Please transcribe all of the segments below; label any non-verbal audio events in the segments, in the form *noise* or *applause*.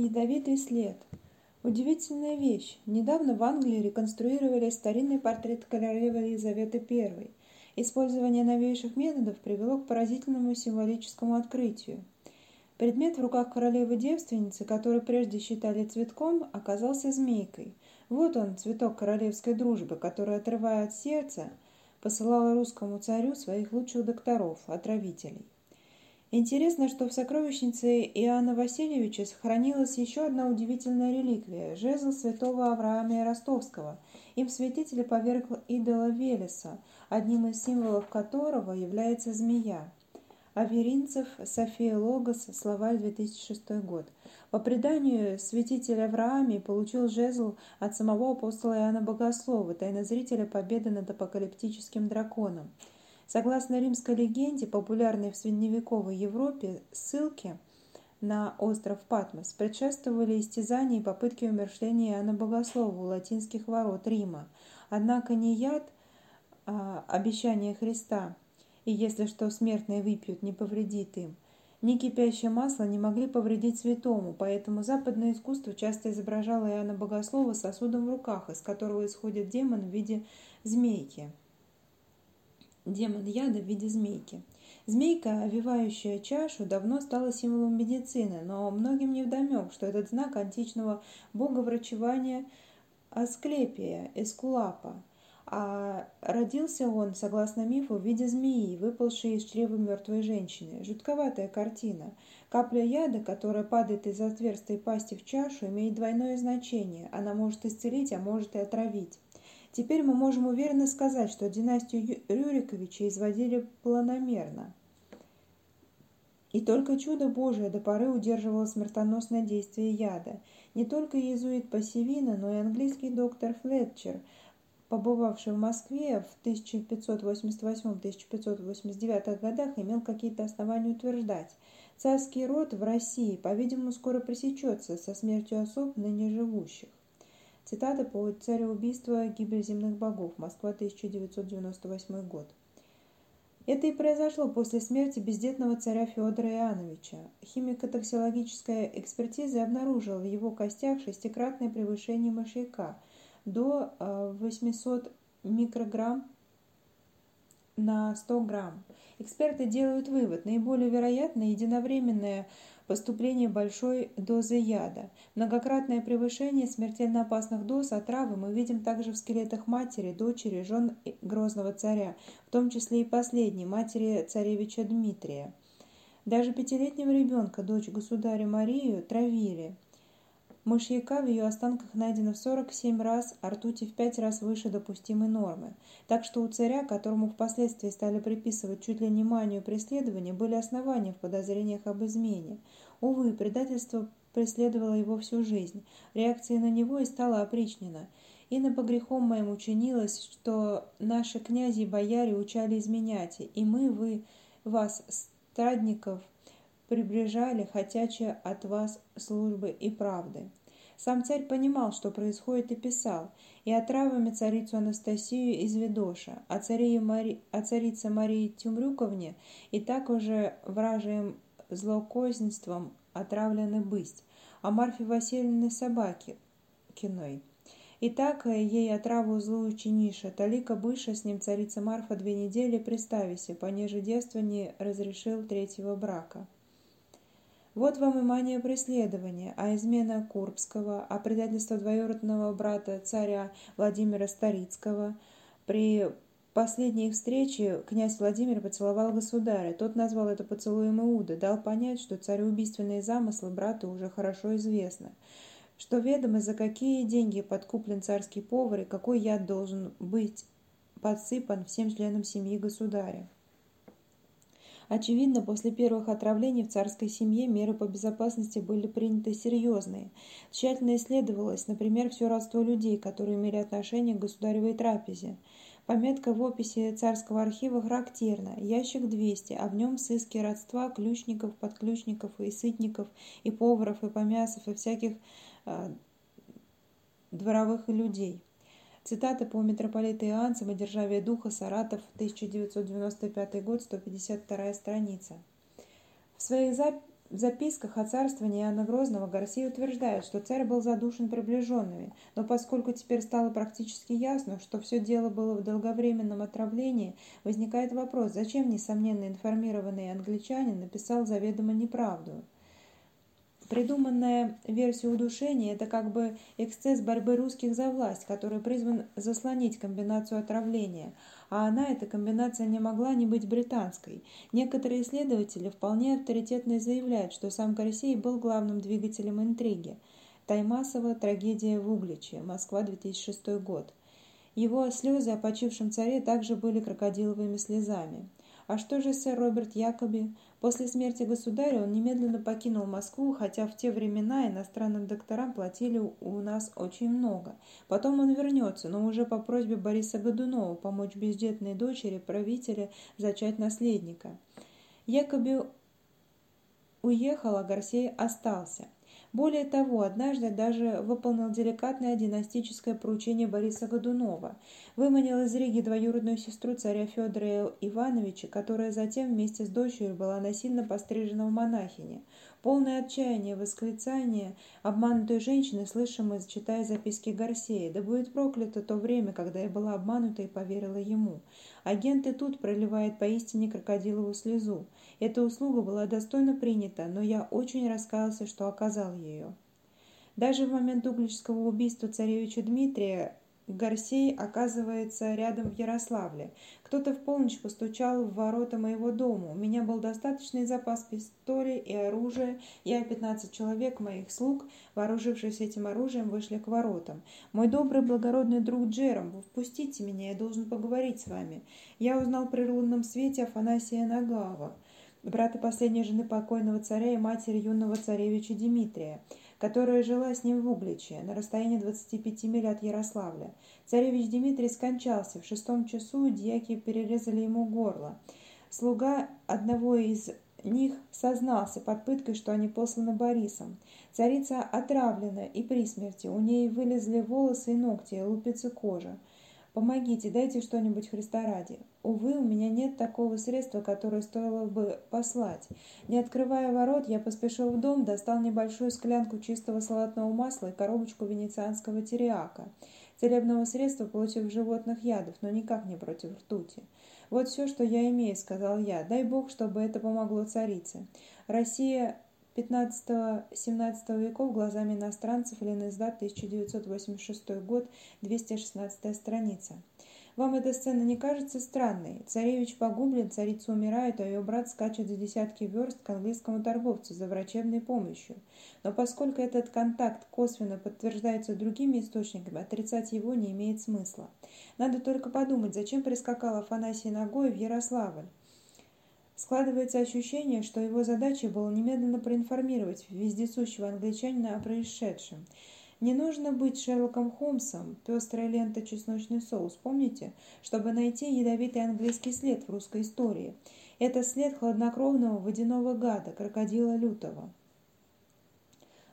Ядовитый след. Удивительная вещь. Недавно в Англии реконструировали старинный портрет королевы Елизаветы I. Использование новейших методов привело к поразительному символическому открытию. Предмет в руках королевы-девственницы, который прежде считали цветком, оказался змейкой. Вот он, цветок королевской дружбы, который, отрывая от сердца, посылал русскому царю своих лучших докторов, отравителей. Интересно, что в сокровищнице Иоанна Васильевича сохранилась еще одна удивительная реликвия – жезл святого Авраама Ростовского. Им святитель поверг идола Велеса, одним из символов которого является змея. Аверинцев, София Логос, словарь 2006 год. По преданию, святитель Аврааме получил жезл от самого апостола Иоанна Богослова, тайнозрителя победы над апокалиптическим драконом – Согласно римской легенде, популярной в средневековой Европе, ссылки на остров Патмос предшествовали истязания и попытки умершления Иоанна Богослова у латинских ворот Рима. Однако не яд, а обещание Христа, и если что смертные выпьют, не повредит им, ни кипящее масло не могли повредить святому, поэтому западное искусство часто изображало Иоанна Богослова сосудом в руках, из которого исходит демон в виде змейки демон яда в виде змейки. Змейка, овивающая чашу, давно стала символом медицины, но многим не вдомек, что этот знак античного бога врачевания Асклепия, Эскулапа, а родился он, согласно мифу, в виде змеи, выпалшей из чрева мертвой женщины. Жутковатая картина. Капля яда, которая падает из отверстой пасти в чашу, имеет двойное значение. Она может исцелить, а может и отравить. Теперь мы можем уверенно сказать, что династию Рюриковича изводили планомерно. И только чудо Божие до поры удерживало смертоносное действие яда. Не только иезуит Пассивина, но и английский доктор Флетчер, побывавший в Москве в 1588-1589 годах, имел какие-то основания утверждать. Царский род в России, по-видимому, скоро пресечется со смертью особ ныне живущих. Цитата по «Цареубийство. Гибель земных богов. Москва, 1998 год». Это и произошло после смерти бездетного царя Федора Иоанновича. Химико-токсикологическая экспертиза обнаружила в его костях шестикратное превышение мышьяка до 800 э, микрограмм на 100 грамм. Эксперты делают вывод, наиболее вероятно единовременное поступление большой дозы яда. Многократное превышение смертельно опасных доз отравы мы видим также в скелетах матери, дочери, жен Грозного царя, в том числе и последней, матери царевича Дмитрия. Даже пятилетнего ребенка, дочь государя Марию, травили – Мышьяка в ее останках найдено в 47 раз, а ртути в 5 раз выше допустимой нормы. Так что у царя, которому впоследствии стали приписывать чуть ли не манию преследования, были основания в подозрениях об измене. Увы, предательство преследовало его всю жизнь. Реакция на него и стала опричнина. И по грехом моим учинилось, что наши князи и бояре учали изменять, и мы, вы, вас, страдников, приближали хотячие от вас службы и правды. Сам царь понимал, что происходит, и писал, и отравами царицу Анастасию из Видоша, а, царе Мари... а царице Марии Тюмрюковне и так уже вражием злокозненством отравлены бысть, а Марфе Васильевне собаки киной. И так ей отраву злую чиниша, талика быша с ним царица Марфа две недели приставися, понеже девство не разрешил третьего брака. Вот вам и мания преследования, а измена Курбского, а предательство двоюродного брата царя Владимира Старицкого. При последней их встрече князь Владимир поцеловал государя. Тот назвал это поцелуем Иуда, дал понять, что цареубийственные замыслы брата уже хорошо известны что ведомо, за какие деньги подкуплен царский повар и какой яд должен быть подсыпан всем членам семьи государя. Очевидно, после первых отравлений в царской семье меры по безопасности были приняты серьезные. Тщательно исследовалось, например, все родство людей, которые имели отношение к государевой трапезе. Пометка в описи царского архива характерна. Ящик 200, а в нем сыски родства ключников, подключников и сытников, и поваров, и помясов, и всяких э, дворовых людей. Цитата по митрополиту Иоанн «Самодержавие духа. Саратов. 1995 год. 152 страница». В своих, записках о царствовании Иоанна Грозного Гарсий утверждает, что царь был задушен приближенными, но поскольку теперь стало практически ясно, что все дело было в долговременном отравлении, возникает вопрос, зачем несомненно информированный англичанин написал заведомо неправду. Придуманная версия удушения – это как бы эксцесс борьбы русских за власть, который призван заслонить комбинацию отравления – а она, эта комбинация, не могла не быть британской. Некоторые исследователи вполне авторитетно заявляют, что сам Гарсей был главным двигателем интриги. Таймасова «Трагедия в Угличе», Москва, 2006 год. Его слезы о почившем царе также были крокодиловыми слезами. А что же сэр Роберт Якоби? После смерти государя он немедленно покинул Москву, хотя в те времена иностранным докторам платили у нас очень много. Потом он вернется, но уже по просьбе Бориса Годунова помочь бездетной дочери правителя зачать наследника. Якоби уехал, а Гарсей остался. Более того, однажды даже выполнил деликатное династическое поручение Бориса Годунова. Выманил из Риги двоюродную сестру царя Федора Ивановича, которая затем вместе с дочерью была насильно пострижена в монахине. Полное отчаяние, восклицание обманутой женщины, слышимое, читая записки Гарсея. «Да будет проклято то время, когда я была обманута и поверила ему». Агент и тут проливает поистине крокодиловую слезу. Эта услуга была достойно принята, но я очень раскаялся, что оказал ее. Даже в момент угличского убийства царевича Дмитрия Гарсей оказывается рядом в Ярославле. Кто-то в полночь постучал в ворота моего дома. У меня был достаточный запас пистолей и оружия. Я и 15 человек моих слуг, вооружившись этим оружием, вышли к воротам. «Мой добрый благородный друг Джером, впустите меня, я должен поговорить с вами». Я узнал при лунном свете Афанасия Нагава, брата последней жены покойного царя и матери юного царевича Дмитрия которая жила с ним в Угличе, на расстоянии 25 миль от Ярославля. Царевич Дмитрий скончался. В шестом часу дьяки перерезали ему горло. Слуга одного из них сознался под пыткой, что они посланы Борисом. Царица отравлена и при смерти. У ней вылезли волосы и ногти, лупицы кожи. Помогите, дайте что-нибудь Христа ради. Увы, у меня нет такого средства, которое стоило бы послать. Не открывая ворот, я поспешил в дом, достал небольшую склянку чистого салатного масла и коробочку венецианского терияка. Целебного средства против животных ядов, но никак не против ртути. «Вот все, что я имею», — сказал я. «Дай Бог, чтобы это помогло царице. Россия XV-XVII веков глазами иностранцев, Ленэздат, 1986 год, 216 страница. Вам эта сцена не кажется странной? Царевич погублен, царица умирает, а ее брат скачет за десятки верст к английскому торговцу за врачебной помощью. Но поскольку этот контакт косвенно подтверждается другими источниками, отрицать его не имеет смысла. Надо только подумать, зачем прискакал Афанасий Ногой в Ярославль. Складывается ощущение, что его задачей было немедленно проинформировать вездесущего англичанина о происшедшем. Не нужно быть Шерлоком Холмсом, пестрая лента чесночный соус, помните, чтобы найти ядовитый английский след в русской истории. Это след хладнокровного водяного гада, крокодила лютого.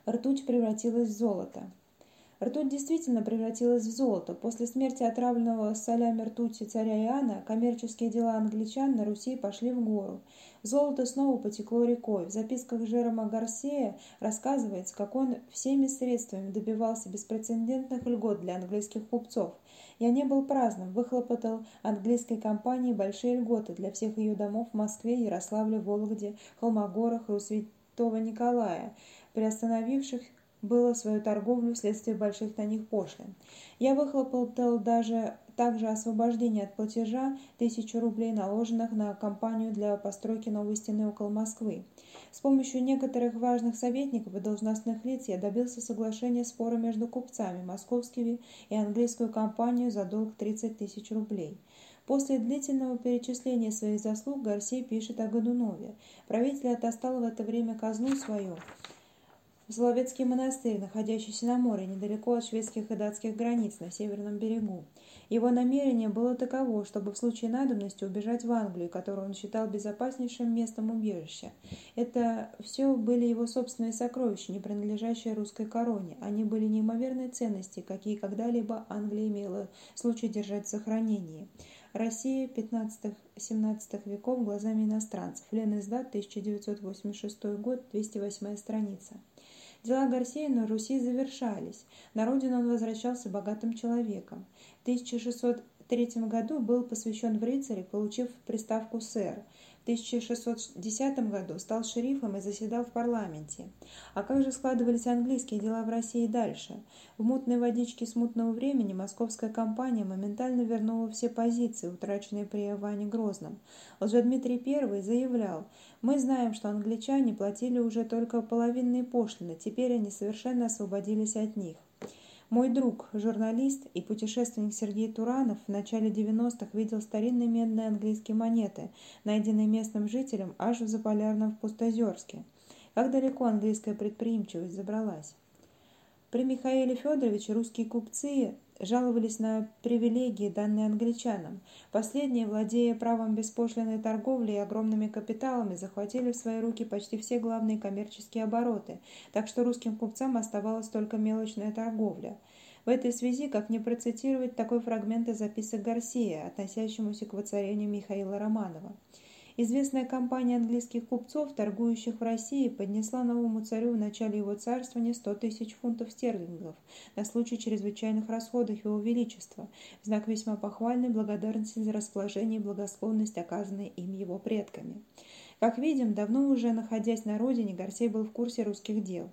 Ртуть превратилась в золото. Ртуть действительно превратилась в золото. После смерти отравленного солями ртути царя Иоанна коммерческие дела англичан на Руси пошли в гору. Золото снова потекло рекой. В записках Жерома Гарсея рассказывается, как он всеми средствами добивался беспрецедентных льгот для английских купцов. Я не был праздным, выхлопотал английской компании большие льготы для всех ее домов в Москве, Ярославле, Вологде, Холмогорах Святого Николая, приостановивших было свою торговлю вследствие больших на них пошлин. Я выхлопотал даже также освобождение от платежа тысячу рублей, наложенных на компанию для постройки новой стены около Москвы. С помощью некоторых важных советников и должностных лиц я добился соглашения спора между купцами, московскими и английскую компанию за долг 30 тысяч рублей. После длительного перечисления своих заслуг Гарсей пишет о Годунове. Правитель отостал в это время казну свою Соловецкий монастырь, находящийся на море, недалеко от шведских и датских границ, на северном берегу. Его намерение было таково, чтобы в случае надобности убежать в Англию, которую он считал безопаснейшим местом убежища. Это все были его собственные сокровища, не принадлежащие русской короне. Они были неимоверной ценности, какие когда-либо Англия имела случай держать в сохранении. Россия 15-17 веков глазами иностранцев. Лен Издат, 1986 год, 208 страница. Дела Гарсия на Руси завершались. На родину он возвращался богатым человеком. В 1603 году был посвящен в рыцари, получив приставку «сэр». 1610 году стал шерифом и заседал в парламенте. А как же складывались английские дела в России дальше? В мутной водичке смутного времени московская компания моментально вернула все позиции, утраченные при Иване Грозном. Лжедмитрий I заявлял, «Мы знаем, что англичане платили уже только половинные пошлины, теперь они совершенно освободились от них». Мой друг, журналист и путешественник Сергей Туранов в начале 90-х видел старинные медные английские монеты, найденные местным жителям аж в Заполярном Пустозерске. Как далеко английская предприимчивость забралась? При Михаиле Федоровиче русские купцы жаловались на привилегии, данные англичанам. Последние, владея правом беспошлиной торговли и огромными капиталами, захватили в свои руки почти все главные коммерческие обороты, так что русским купцам оставалась только мелочная торговля. В этой связи, как не процитировать такой фрагмент из записок Гарсия, относящемуся к воцарению Михаила Романова – Известная компания английских купцов, торгующих в России, поднесла новому царю в начале его царствования 100 тысяч фунтов стерлингов на случай чрезвычайных расходов его величества, в знак весьма похвальной благодарности за расположение и благосклонность, оказанной им его предками. Как видим, давно уже находясь на родине, Гарсей был в курсе русских дел.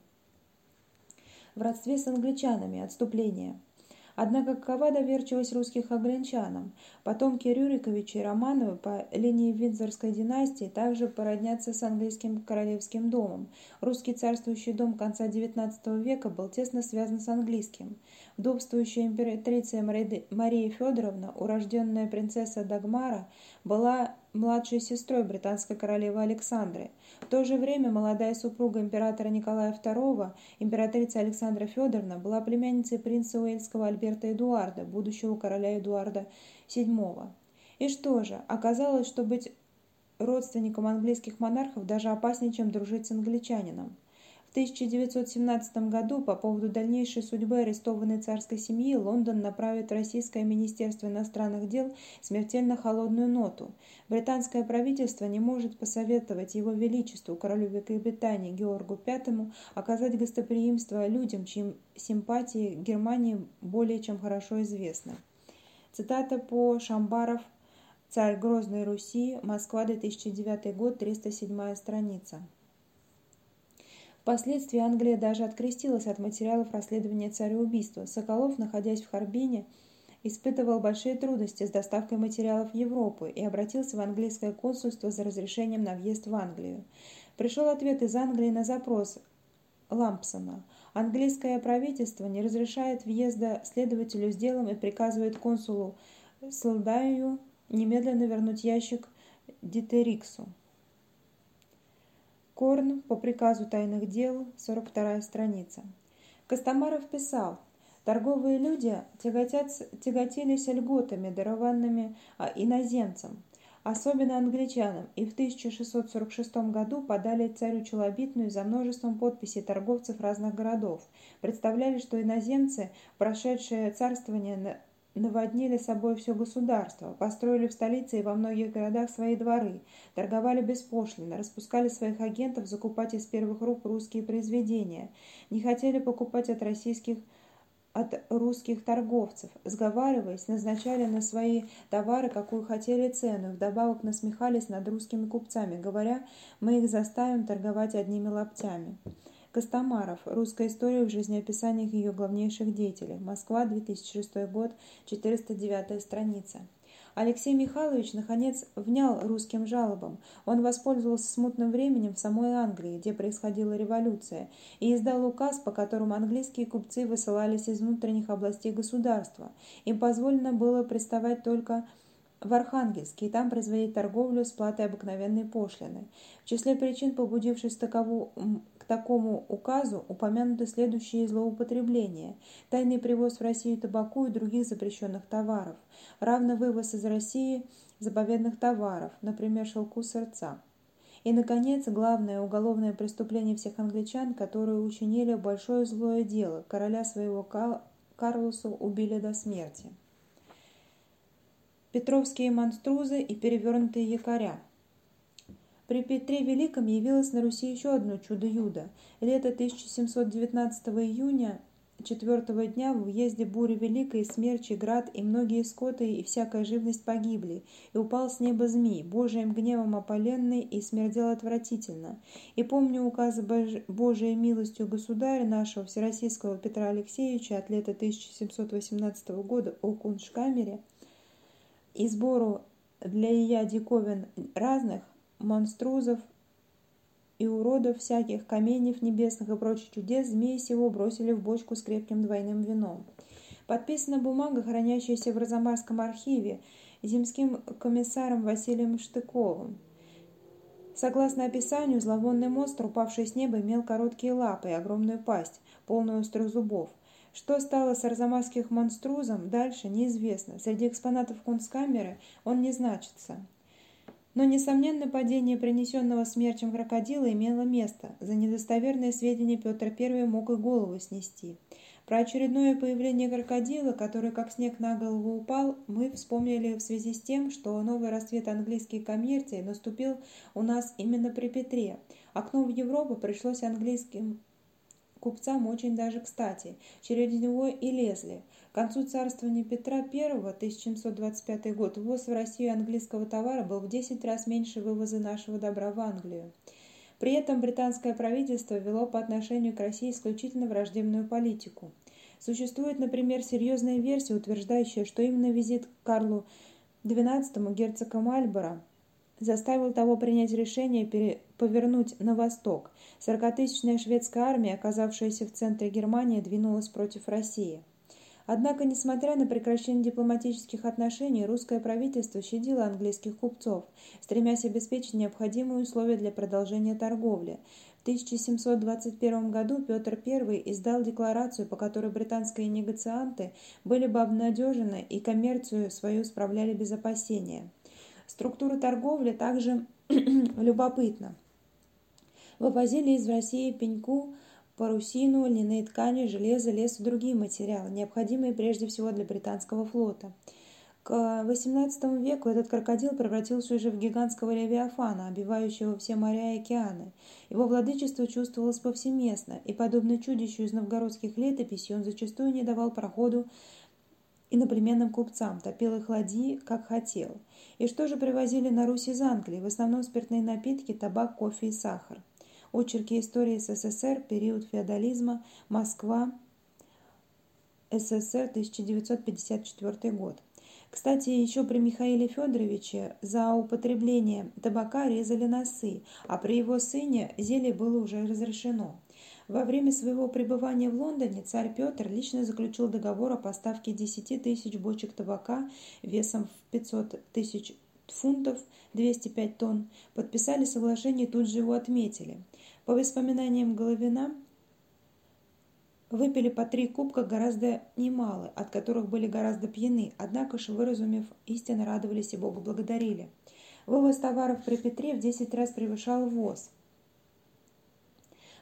В родстве с англичанами отступление – Однако какова доверчивость русских англичанам? Потомки Рюриковича и Романовы по линии Виндзорской династии также породнятся с английским королевским домом. Русский царствующий дом конца XIX века был тесно связан с английским. Вдовствующая императрица Мария Федоровна, урожденная принцесса Дагмара, была младшей сестрой британской королевы Александры. В то же время молодая супруга императора Николая II, императрица Александра Федоровна, была племянницей принца Уэльского Альберта Эдуарда, будущего короля Эдуарда VII. И что же, оказалось, что быть родственником английских монархов даже опаснее, чем дружить с англичанином. В 1917 году по поводу дальнейшей судьбы арестованной царской семьи Лондон направит в Российское министерство иностранных дел смертельно холодную ноту. Британское правительство не может посоветовать его величеству, королю Великобритании Георгу V, оказать гостеприимство людям, чьим симпатии Германии более чем хорошо известны. Цитата по Шамбаров «Царь Грозной Руси. Москва, 2009 год, 307 страница». Впоследствии Англия даже открестилась от материалов расследования цареубийства. Соколов, находясь в Харбине, испытывал большие трудности с доставкой материалов в Европу и обратился в английское консульство за разрешением на въезд в Англию. Пришел ответ из Англии на запрос Лампсона. Английское правительство не разрешает въезда следователю с делом и приказывает консулу Слдаю немедленно вернуть ящик Дитериксу. Корн по приказу тайных дел, 42 страница. Костомаров писал, торговые люди тяготят, тяготились льготами, дарованными а, иноземцам, особенно англичанам, и в 1646 году подали царю Челобитную за множеством подписей торговцев разных городов. Представляли, что иноземцы, прошедшие царствование наводнили собой все государство, построили в столице и во многих городах свои дворы, торговали беспошлино, распускали своих агентов закупать из первых рук русские произведения, не хотели покупать от российских от русских торговцев, сговариваясь, назначали на свои товары, какую хотели цену, вдобавок насмехались над русскими купцами, говоря, мы их заставим торговать одними лаптями. Костомаров. Русская история в жизнеописаниях ее главнейших деятелей. Москва, 2006 год, 409 страница. Алексей Михайлович, наконец, внял русским жалобам. Он воспользовался смутным временем в самой Англии, где происходила революция, и издал указ, по которому английские купцы высылались из внутренних областей государства. Им позволено было приставать только в Архангельске и там производить торговлю с платой обыкновенной пошлины. В числе причин, побудивших такову к такому указу упомянуты следующие злоупотребления. Тайный привоз в Россию табаку и других запрещенных товаров. Равный вывоз из России заповедных товаров, например, шелку сердца. И, наконец, главное уголовное преступление всех англичан, которые учинили большое злое дело. Короля своего Карлосу убили до смерти. Петровские монструзы и перевернутые якоря. При Петре Великом явилось на Руси еще одно чудо-юдо. Лето 1719 июня четвертого дня в въезде бури великой, смерчи, град, и многие скоты и всякая живность погибли, и упал с неба змей, Божиим гневом опаленный, и смердел отвратительно. И помню указ Божией милостью государя нашего Всероссийского Петра Алексеевича от лета 1718 года о куншкамере и сбору для ия диковин разных монструзов и уродов всяких, каменьев небесных и прочих чудес, змеи сего бросили в бочку с крепким двойным вином. Подписана бумага, хранящаяся в Розамарском архиве, земским комиссаром Василием Штыковым. Согласно описанию, зловонный монстр, упавший с неба, имел короткие лапы и огромную пасть, полную острых зубов. Что стало с арзамасских монструзом, дальше неизвестно. Среди экспонатов кунсткамеры он не значится. Но, несомненно, падение принесенного смерчем крокодила имело место. За недостоверные сведения Петр I мог и голову снести. Про очередное появление крокодила, который как снег на голову упал, мы вспомнили в связи с тем, что новый расцвет английской коммерции наступил у нас именно при Петре. Окно в Европу пришлось английским купцам очень даже кстати. Через него и лезли. К концу царствования Петра I, 1725 год, ввоз в Россию английского товара был в 10 раз меньше вывоза нашего добра в Англию. При этом британское правительство вело по отношению к России исключительно враждебную политику. Существует, например, серьезная версия, утверждающая, что именно визит к Карлу XII герцога Мальборо заставил того принять решение повернуть на восток. Сорокатысячная шведская армия, оказавшаяся в центре Германии, двинулась против России. Однако, несмотря на прекращение дипломатических отношений, русское правительство щадило английских купцов, стремясь обеспечить необходимые условия для продолжения торговли. В 1721 году Петр I издал декларацию, по которой британские негацианты были бы обнадежены и коммерцию свою справляли без опасения. Структура торговли также *clears throat* любопытна. Вывозили из России пеньку, парусину, льняные ткани, железо, лес и другие материалы, необходимые прежде всего для британского флота. К XVIII веку этот крокодил превратился уже в гигантского левиафана, обивающего все моря и океаны. Его владычество чувствовалось повсеместно, и, подобно чудищу из новгородских летописей, он зачастую не давал проходу иноплеменным купцам, топил их ладьи, как хотел. И что же привозили на Русь из Англии? В основном спиртные напитки, табак, кофе и сахар. Очерки истории СССР, период феодализма, Москва, СССР, 1954 год. Кстати, еще при Михаиле Федоровиче за употребление табака резали носы, а при его сыне зелье было уже разрешено. Во время своего пребывания в Лондоне царь Петр лично заключил договор о поставке 10 тысяч бочек табака весом в 500 тысяч фунтов, 205 тонн. Подписали соглашение и тут же его отметили. По воспоминаниям Головина, выпили по три кубка гораздо немало, от которых были гораздо пьяны, однако же, выразумев, истинно радовались и Богу благодарили. Вывоз товаров при Петре в 10 раз превышал ввоз.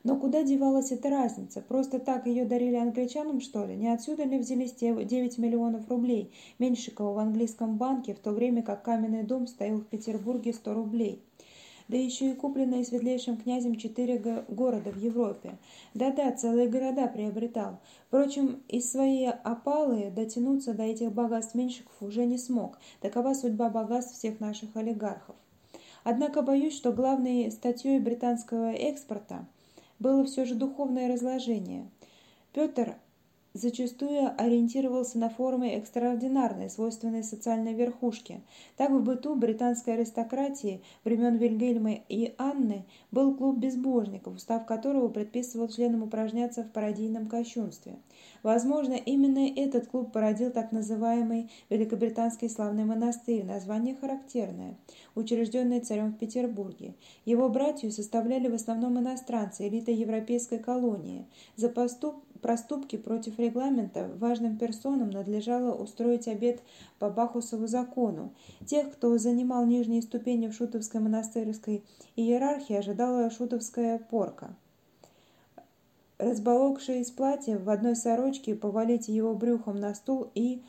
Но куда девалась эта разница? Просто так ее дарили англичанам, что ли? Не отсюда ли взялись те 9 миллионов рублей Меньшикова в английском банке, в то время как каменный дом стоил в Петербурге 100 рублей? Да еще и купленные светлейшим князем четыре города в Европе. Да-да, целые города приобретал. Впрочем, из своей опалы дотянуться до этих богатств Меньшиков уже не смог. Такова судьба богатств всех наших олигархов. Однако боюсь, что главной статьей британского экспорта было все же духовное разложение. Петр зачастую ориентировался на формы экстраординарной, свойственной социальной верхушке. Так в быту британской аристократии времен Вильгельма и Анны был клуб безбожников, устав которого предписывал членам упражняться в пародийном кощунстве. Возможно, именно этот клуб породил так называемый Великобританский славный монастырь, название характерное, учрежденный царем в Петербурге. Его братью составляли в основном иностранцы, элита европейской колонии. За поступ проступки против регламента важным персонам надлежало устроить обед по Бахусову закону. Тех, кто занимал нижние ступени в шутовской монастырской иерархии, ожидала шутовская порка. Разболокший из платья в одной сорочке, повалить его брюхом на стул и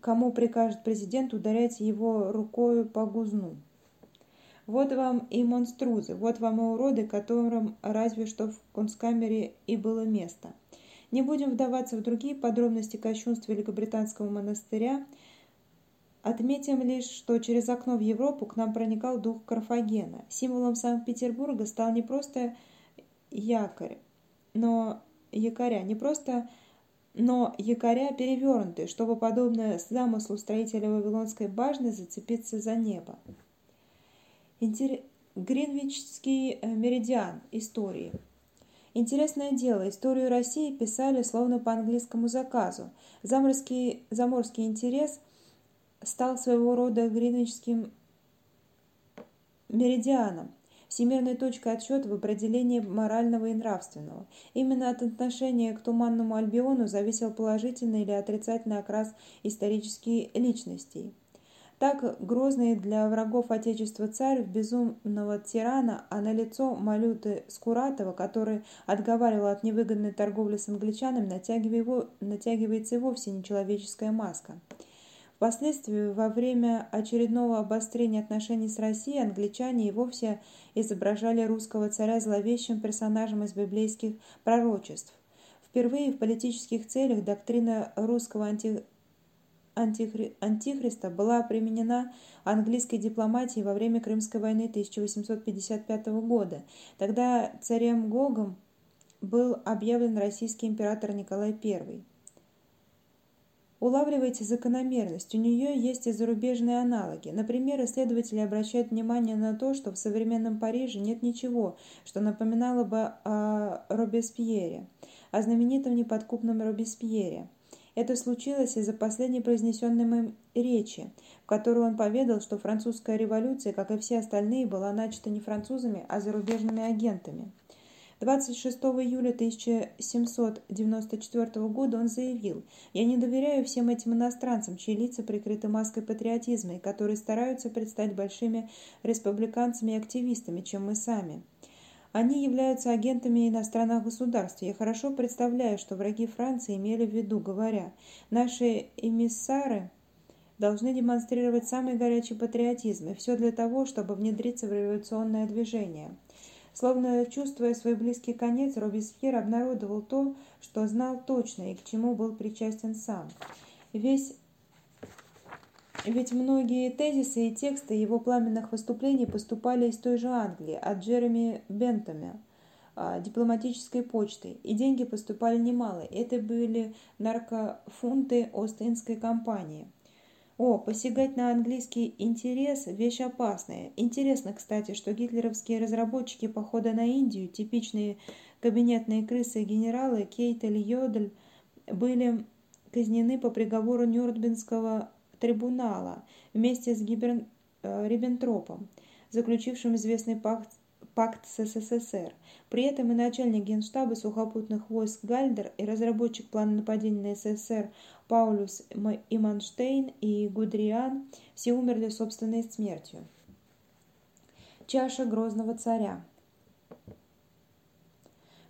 кому прикажет президент ударять его рукою по гузну. Вот вам и монструзы, вот вам и уроды, которым разве что в концкамере и было место. Не будем вдаваться в другие подробности кощунства Великобританского монастыря. Отметим лишь, что через окно в Европу к нам проникал дух Карфагена. Символом Санкт-Петербурга стал не просто якорь, но якоря, не просто но якоря перевернуты, чтобы, подобно замыслу строителя Вавилонской башни, зацепиться за небо. Интер... Гринвичский э, меридиан истории. Интересное дело, историю России писали словно по английскому заказу. Заморский, заморский интерес стал своего рода гринвичским меридианом, всемирной точкой отсчета в определении морального и нравственного. Именно от отношения к Туманному Альбиону зависел положительный или отрицательный окрас исторических личностей. Так грозный для врагов Отечества царь в безумного тирана, а на лицо Малюты Скуратова, который отговаривал от невыгодной торговли с англичанами, натягивается и вовсе нечеловеческая маска. Впоследствии, во время очередного обострения отношений с Россией, англичане и вовсе изображали русского царя зловещим персонажем из библейских пророчеств. Впервые в политических целях доктрина русского анти... Антихри... антихриста была применена английской дипломатией во время Крымской войны 1855 года. Тогда царем Гогом был объявлен российский император Николай I. Улавливайте закономерность, у нее есть и зарубежные аналоги. Например, исследователи обращают внимание на то, что в современном Париже нет ничего, что напоминало бы о Робеспьере, о знаменитом неподкупном Робеспьере. Это случилось из-за последней произнесенной им речи, в которой он поведал, что французская революция, как и все остальные, была начата не французами, а зарубежными агентами. 26 июля 1794 года он заявил, «Я не доверяю всем этим иностранцам, чьи лица прикрыты маской патриотизма и которые стараются предстать большими республиканцами и активистами, чем мы сами». Они являются агентами иностранных государств. Я хорошо представляю, что враги Франции имели в виду, говоря, наши эмиссары должны демонстрировать самый горячий патриотизм, и все для того, чтобы внедриться в революционное движение. Словно чувствуя свой близкий конец, Робеспьер обнародовал то, что знал точно и к чему был причастен сам. Весь ведь многие тезисы и тексты его пламенных выступлений поступали из той же Англии, от Джереми Бентома, дипломатической почтой, и деньги поступали немало. Это были наркофунты Остинской компании – о, посягать на английский интерес – вещь опасная. Интересно, кстати, что гитлеровские разработчики похода на Индию, типичные кабинетные крысы генералы Кейтель Йодль, были казнены по приговору Нюрнбергского трибунала вместе с Гибер... Э, Риббентропом, заключившим известный пакт пакт с СССР. При этом и начальник генштаба сухопутных войск Гальдер, и разработчик плана нападения на СССР Паулюс Иманштейн и Гудриан все умерли собственной смертью. Чаша грозного царя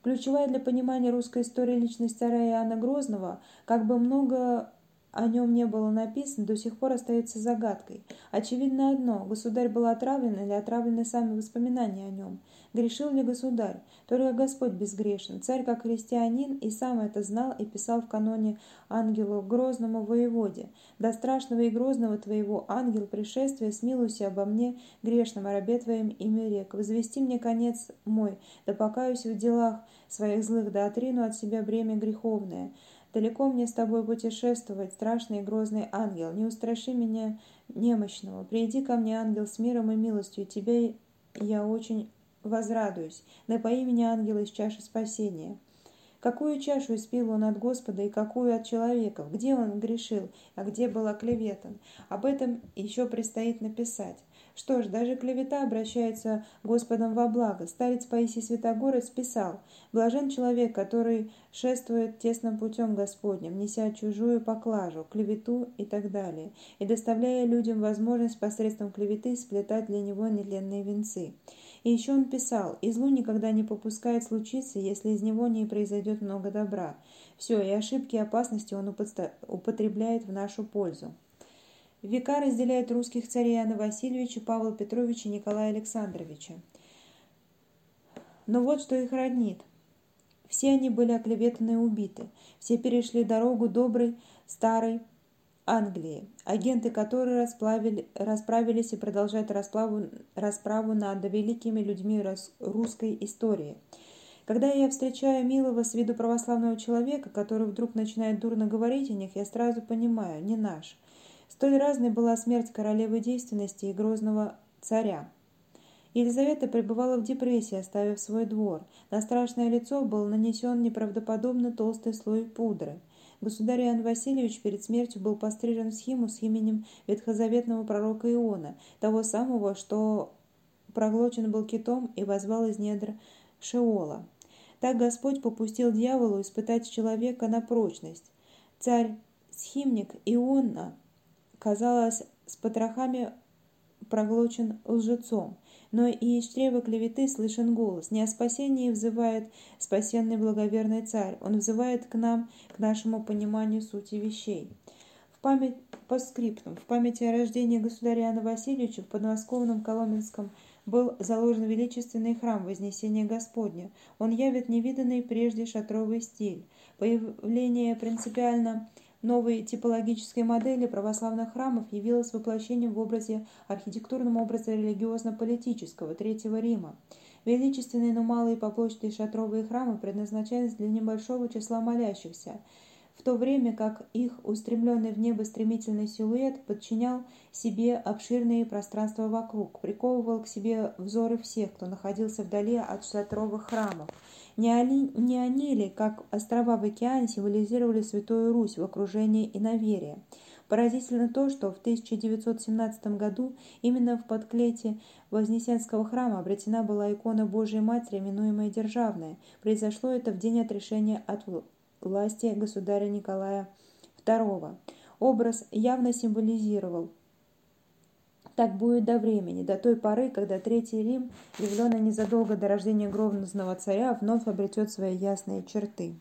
Ключевая для понимания русской истории личность царя Иоанна Грозного, как бы много о нем не было написано, до сих пор остается загадкой. Очевидно одно – государь был отравлен или отравлены сами воспоминания о нем. Грешил ли государь? Только Господь безгрешен. Царь, как христианин, и сам это знал и писал в каноне ангелу грозному воеводе. «До страшного и грозного твоего, ангел пришествия, смилуйся обо мне, грешном рабе твоим имя рек. Возвести мне конец мой, да покаюсь в делах своих злых, да отрину от себя бремя греховное». Далеко мне с тобой путешествовать, страшный и грозный ангел. Не устраши меня немощного. Приди ко мне, ангел, с миром и милостью. Тебе я очень возрадуюсь. Напои меня, ангел, из чаши спасения. Какую чашу испил он от Господа и какую от человеков? Где он грешил, а где был оклеветан? Об этом еще предстоит написать. Что ж, даже клевета обращается Господом во благо. Старец Паисий Святогорец писал, «Блажен человек, который шествует тесным путем Господним, неся чужую поклажу, клевету и так далее, и доставляя людям возможность посредством клеветы сплетать для него нетленные венцы». И еще он писал, «И злу никогда не попускает случиться, если из него не произойдет много добра. Все, и ошибки и опасности он употребляет в нашу пользу». Века разделяет русских царей Иоанна Васильевича, Павла Петровича Николая Александровича. Но вот что их роднит. Все они были оклеветаны и убиты. Все перешли дорогу доброй, старой Англии, агенты которой расплавили, расправились и продолжают расплаву, расправу над великими людьми русской истории. Когда я встречаю милого с виду православного человека, который вдруг начинает дурно говорить о них, я сразу понимаю, не наш. Столь разной была смерть королевы действенности и грозного царя. Елизавета пребывала в депрессии, оставив свой двор. На страшное лицо был нанесен неправдоподобно толстый слой пудры. Государь Иоанн Васильевич перед смертью был пострижен в схему с именем ветхозаветного пророка Иона, того самого, что проглочен был китом и возвал из недр Шеола. Так Господь попустил дьяволу испытать человека на прочность. Царь-схимник Иона, казалось, с потрохами проглочен лжецом – но и из чрева клеветы слышен голос. Не о спасении взывает спасенный благоверный царь, он взывает к нам, к нашему пониманию сути вещей. В память по скриптам, в памяти о рождении государя Иоанна Васильевича в подмосковном Коломенском был заложен величественный храм Вознесения Господня. Он явит невиданный прежде шатровый стиль. Появление принципиально новой типологической модели православных храмов явилось воплощением в образе архитектурном образе религиозно-политического Третьего Рима. Величественные, но малые по площади шатровые храмы предназначались для небольшого числа молящихся, в то время как их устремленный в небо стремительный силуэт подчинял себе обширные пространства вокруг, приковывал к себе взоры всех, кто находился вдали от шатровых храмов. Не они, не они ли, как острова в океане, символизировали Святую Русь в окружении иноверия? Поразительно то, что в 1917 году именно в подклете Вознесенского храма обретена была икона Божией Матери, именуемая Державная. Произошло это в день отрешения от власти государя Николая II. Образ явно символизировал так будет до времени, до той поры, когда Третий Рим, явленный незадолго до рождения грозного царя, вновь обретет свои ясные черты.